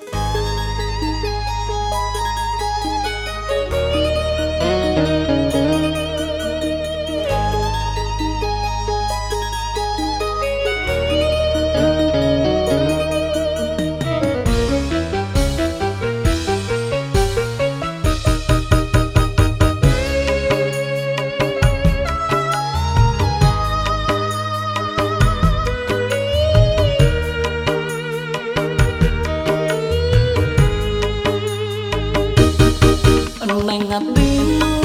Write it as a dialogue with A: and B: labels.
A: you Bị